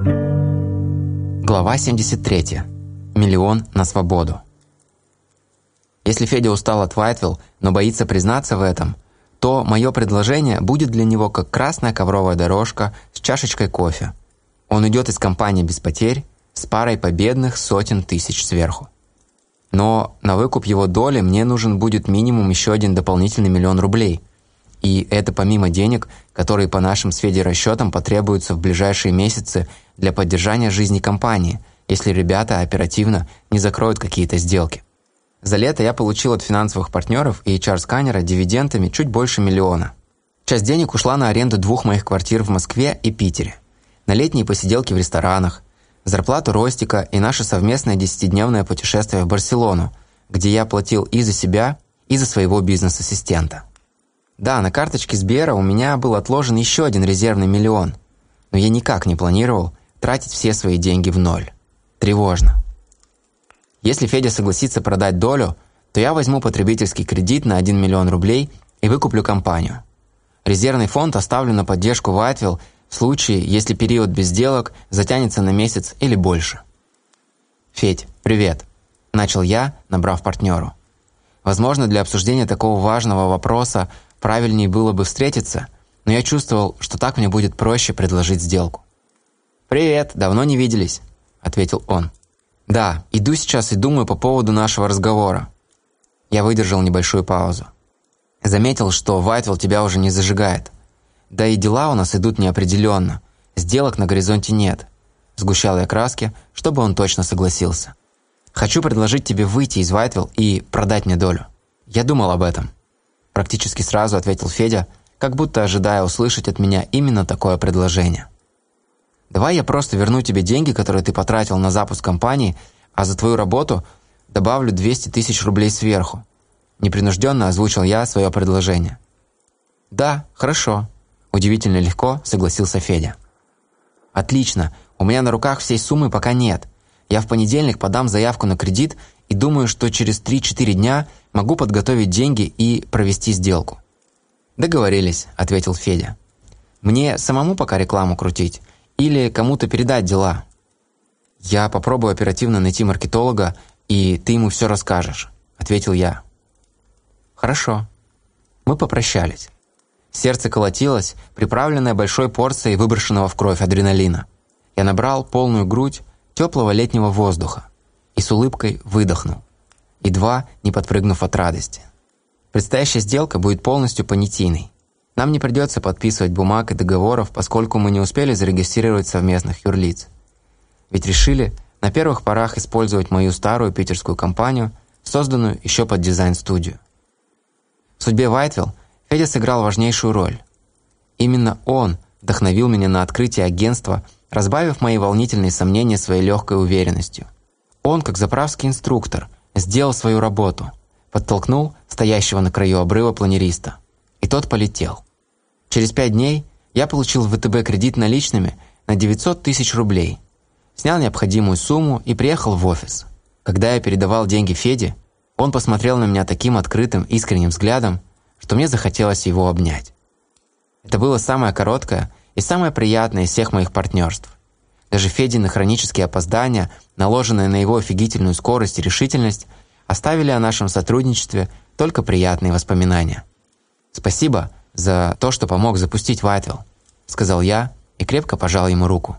Глава 73. Миллион на свободу. Если Федя устал от Вайтвилл, но боится признаться в этом, то мое предложение будет для него как красная ковровая дорожка с чашечкой кофе. Он уйдет из компании без потерь, с парой победных сотен тысяч сверху. Но на выкуп его доли мне нужен будет минимум еще один дополнительный миллион рублей. И это помимо денег, которые по нашим с Федей расчетам потребуются в ближайшие месяцы для поддержания жизни компании, если ребята оперативно не закроют какие-то сделки. За лето я получил от финансовых партнеров и HR-сканера дивидендами чуть больше миллиона. Часть денег ушла на аренду двух моих квартир в Москве и Питере, на летние посиделки в ресторанах, зарплату Ростика и наше совместное десятидневное путешествие в Барселону, где я платил и за себя, и за своего бизнес-ассистента. Да, на карточке Сбера у меня был отложен еще один резервный миллион, но я никак не планировал тратить все свои деньги в ноль. Тревожно. Если Федя согласится продать долю, то я возьму потребительский кредит на 1 миллион рублей и выкуплю компанию. Резервный фонд оставлю на поддержку Вайтвилл в случае, если период без сделок затянется на месяц или больше. «Федь, привет!» – начал я, набрав партнеру. Возможно, для обсуждения такого важного вопроса правильнее было бы встретиться, но я чувствовал, что так мне будет проще предложить сделку. «Привет, давно не виделись», – ответил он. «Да, иду сейчас и думаю по поводу нашего разговора». Я выдержал небольшую паузу. Заметил, что Вайтвилл тебя уже не зажигает. Да и дела у нас идут неопределенно. Сделок на горизонте нет. Сгущал я краски, чтобы он точно согласился. Хочу предложить тебе выйти из Вайтвилл и продать мне долю. Я думал об этом. Практически сразу ответил Федя, как будто ожидая услышать от меня именно такое предложение. Давай я просто верну тебе деньги, которые ты потратил на запуск компании, а за твою работу добавлю 200 тысяч рублей сверху. Непринужденно озвучил я свое предложение. «Да, хорошо», – удивительно легко согласился Федя. «Отлично, у меня на руках всей суммы пока нет. Я в понедельник подам заявку на кредит и думаю, что через 3-4 дня могу подготовить деньги и провести сделку». «Договорились», – ответил Федя. «Мне самому пока рекламу крутить или кому-то передать дела?» «Я попробую оперативно найти маркетолога, и ты ему все расскажешь», – ответил я. «Хорошо». Мы попрощались. Сердце колотилось, приправленное большой порцией выброшенного в кровь адреналина. Я набрал полную грудь теплого летнего воздуха и с улыбкой выдохнул, едва не подпрыгнув от радости. Предстоящая сделка будет полностью понятийной. Нам не придется подписывать бумаг и договоров, поскольку мы не успели зарегистрировать совместных юрлиц. Ведь решили на первых порах использовать мою старую питерскую компанию, созданную еще под дизайн-студию. В судьбе Вайтвилл Федя сыграл важнейшую роль. Именно он вдохновил меня на открытие агентства, разбавив мои волнительные сомнения своей легкой уверенностью. Он, как заправский инструктор, сделал свою работу, подтолкнул стоящего на краю обрыва планериста. И тот полетел. Через пять дней я получил в ВТБ кредит наличными на 900 тысяч рублей, снял необходимую сумму и приехал в офис. Когда я передавал деньги Феде, он посмотрел на меня таким открытым, искренним взглядом, что мне захотелось его обнять. Это было самое короткое и самое приятное из всех моих партнерств. Даже Федины хронические опоздания, наложенные на его офигительную скорость и решительность, оставили о нашем сотрудничестве только приятные воспоминания. «Спасибо за то, что помог запустить Вайтвилл», — сказал я и крепко пожал ему руку.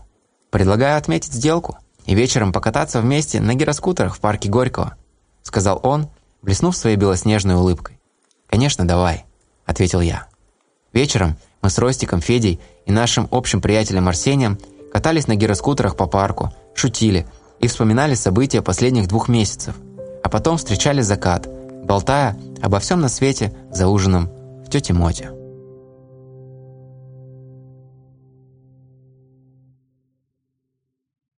«Предлагаю отметить сделку и вечером покататься вместе на гироскутерах в парке Горького», — сказал он, блеснув своей белоснежной улыбкой. «Конечно, давай», — ответил я. Вечером мы с Ростиком, Федей и нашим общим приятелем Арсением катались на гироскутерах по парку, шутили и вспоминали события последних двух месяцев, а потом встречали закат, болтая обо всем на свете за ужином в тете Моте.